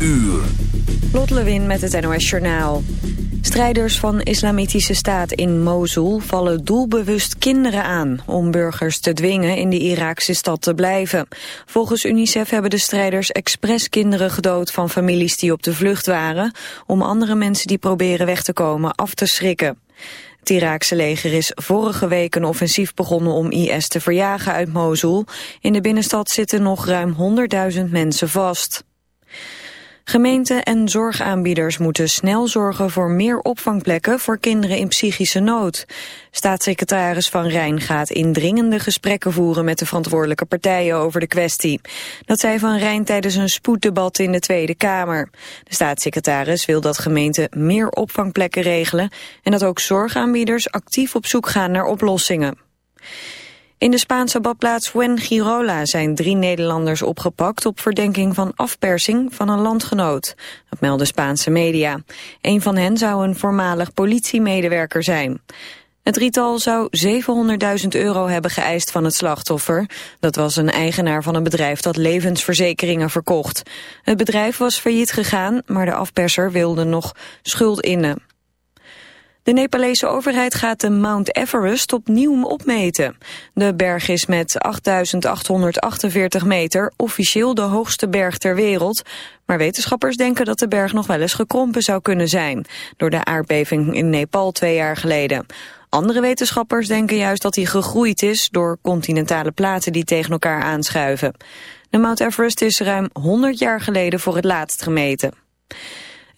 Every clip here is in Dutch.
uur. Lot Lewin met het NOS Journaal. Strijders van Islamitische Staat in Mosul vallen doelbewust kinderen aan... om burgers te dwingen in de Iraakse stad te blijven. Volgens UNICEF hebben de strijders expres kinderen gedood... van families die op de vlucht waren... om andere mensen die proberen weg te komen af te schrikken. Het Iraakse leger is vorige week een offensief begonnen om IS te verjagen uit Mosul. In de binnenstad zitten nog ruim 100.000 mensen vast. Gemeenten en zorgaanbieders moeten snel zorgen voor meer opvangplekken voor kinderen in psychische nood. Staatssecretaris Van Rijn gaat indringende gesprekken voeren met de verantwoordelijke partijen over de kwestie. Dat zei Van Rijn tijdens een spoeddebat in de Tweede Kamer. De staatssecretaris wil dat gemeenten meer opvangplekken regelen en dat ook zorgaanbieders actief op zoek gaan naar oplossingen. In de Spaanse badplaats Fuengirola zijn drie Nederlanders opgepakt op verdenking van afpersing van een landgenoot. Dat melden Spaanse media. Een van hen zou een voormalig politiemedewerker zijn. Het drietal zou 700.000 euro hebben geëist van het slachtoffer. Dat was een eigenaar van een bedrijf dat levensverzekeringen verkocht. Het bedrijf was failliet gegaan, maar de afperser wilde nog schuld innen. De Nepalese overheid gaat de Mount Everest opnieuw opmeten. De berg is met 8.848 meter officieel de hoogste berg ter wereld. Maar wetenschappers denken dat de berg nog wel eens gekrompen zou kunnen zijn... door de aardbeving in Nepal twee jaar geleden. Andere wetenschappers denken juist dat hij gegroeid is... door continentale platen die tegen elkaar aanschuiven. De Mount Everest is ruim 100 jaar geleden voor het laatst gemeten.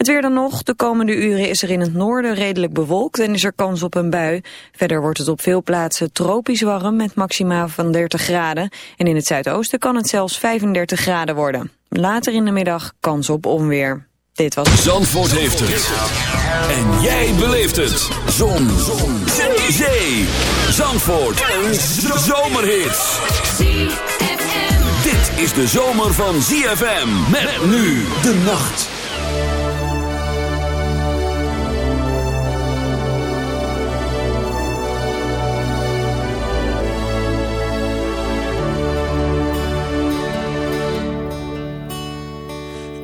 Het weer dan nog. De komende uren is er in het noorden redelijk bewolkt en is er kans op een bui. Verder wordt het op veel plaatsen tropisch warm met maxima van 30 graden. En in het zuidoosten kan het zelfs 35 graden worden. Later in de middag kans op onweer. Dit was... Zandvoort heeft het. En jij beleeft het. Zon. Zon. Zee. Zee. Zandvoort. Een zomerhit. Dit is de zomer van ZFM. Met nu de nacht.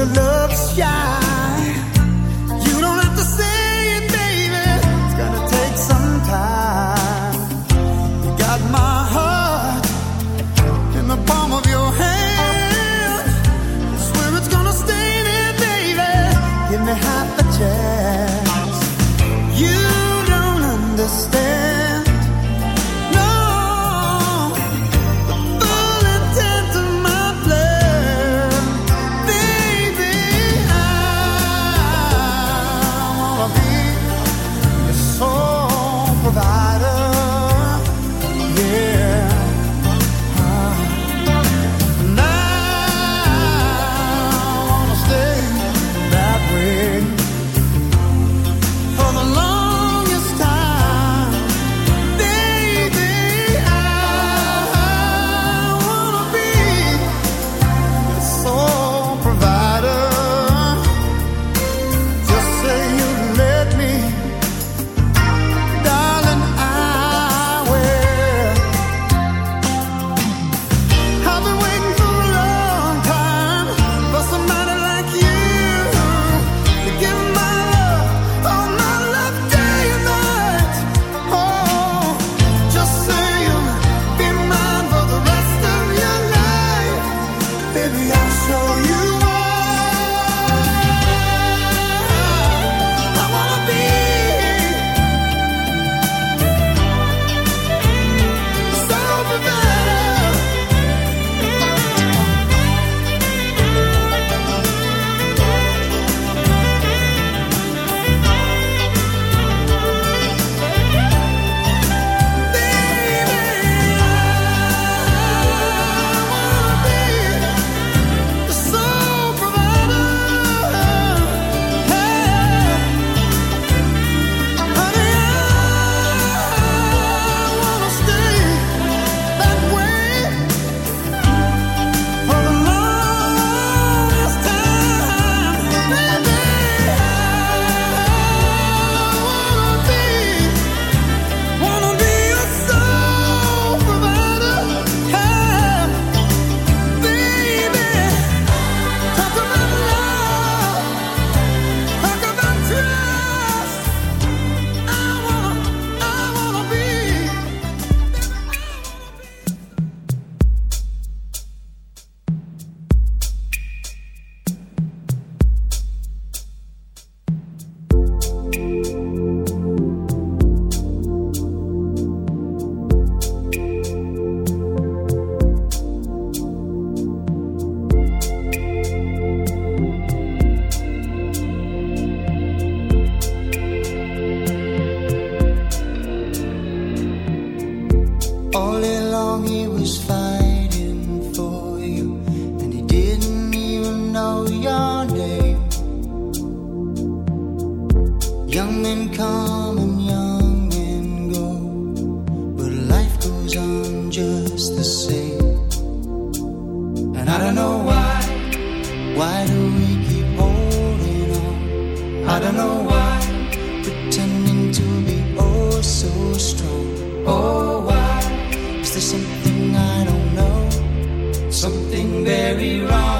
your love shine something very wrong.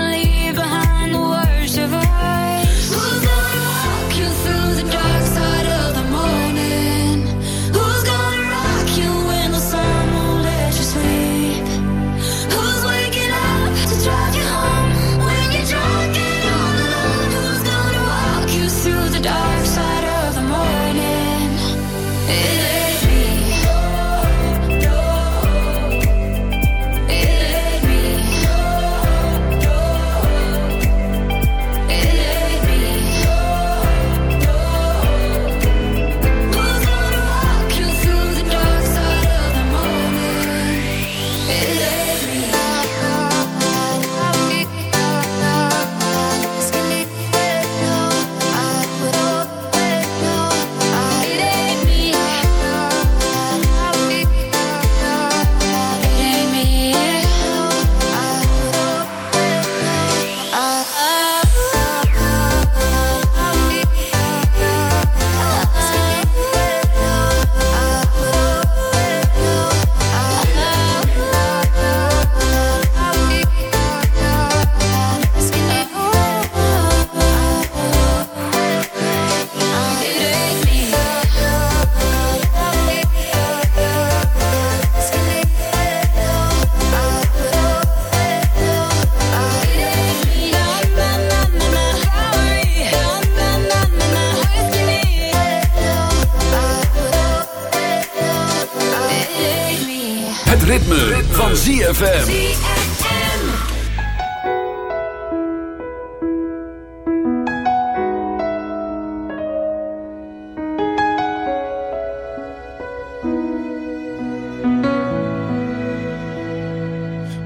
Het ritme, van ZFM.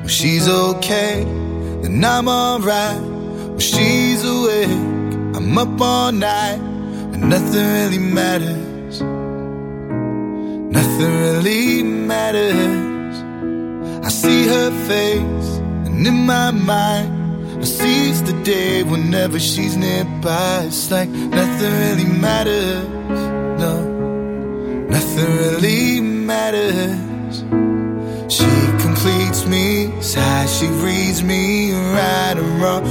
When she's okay, then I'm alright. When she's awake, I'm up all night. And nothing really matters. Nothing really matters. Her face, and in my mind, I seize the day whenever she's nearby. It's like nothing really matters. No, nothing really matters. She completes me, how she reads me right and wrong.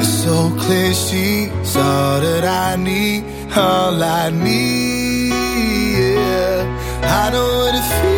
It's so clear she's all that I need, all I need. I know what it feels.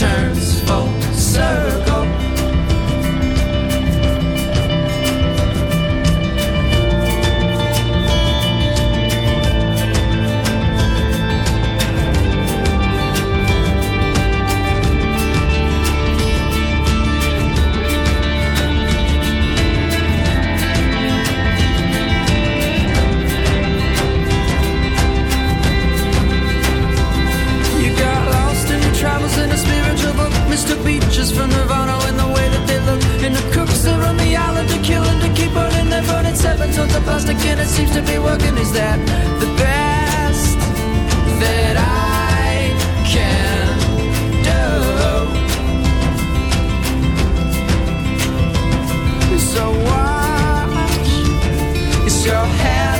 turns full circle. Tons and it seems to be working. Is that the best that I can do? So watch as your head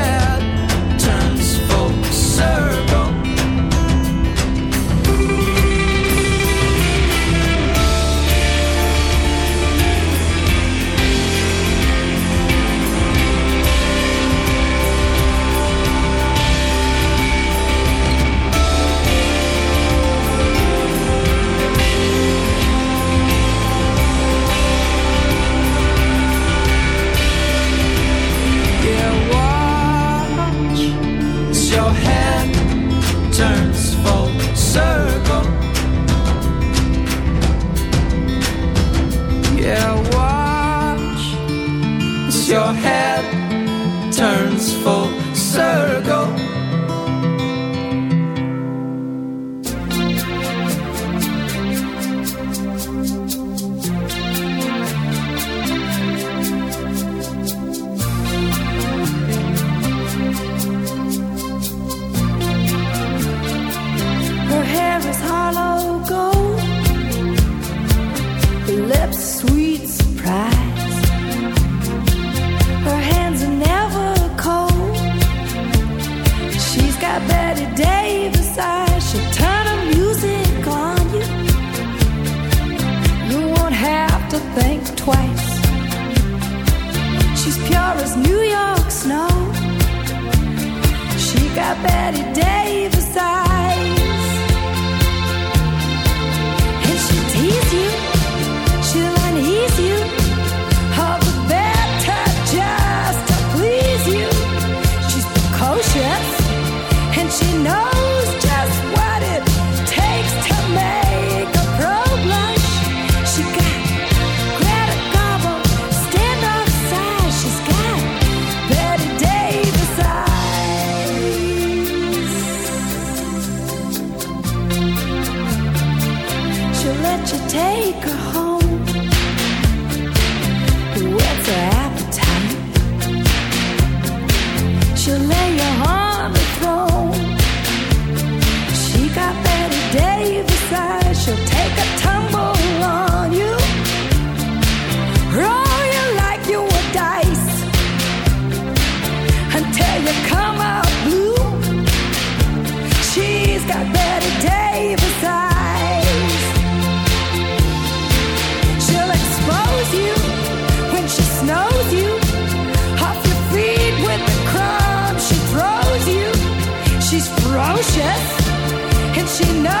twice. She's pure as New York snow. She got Betty Davis eyes. She knows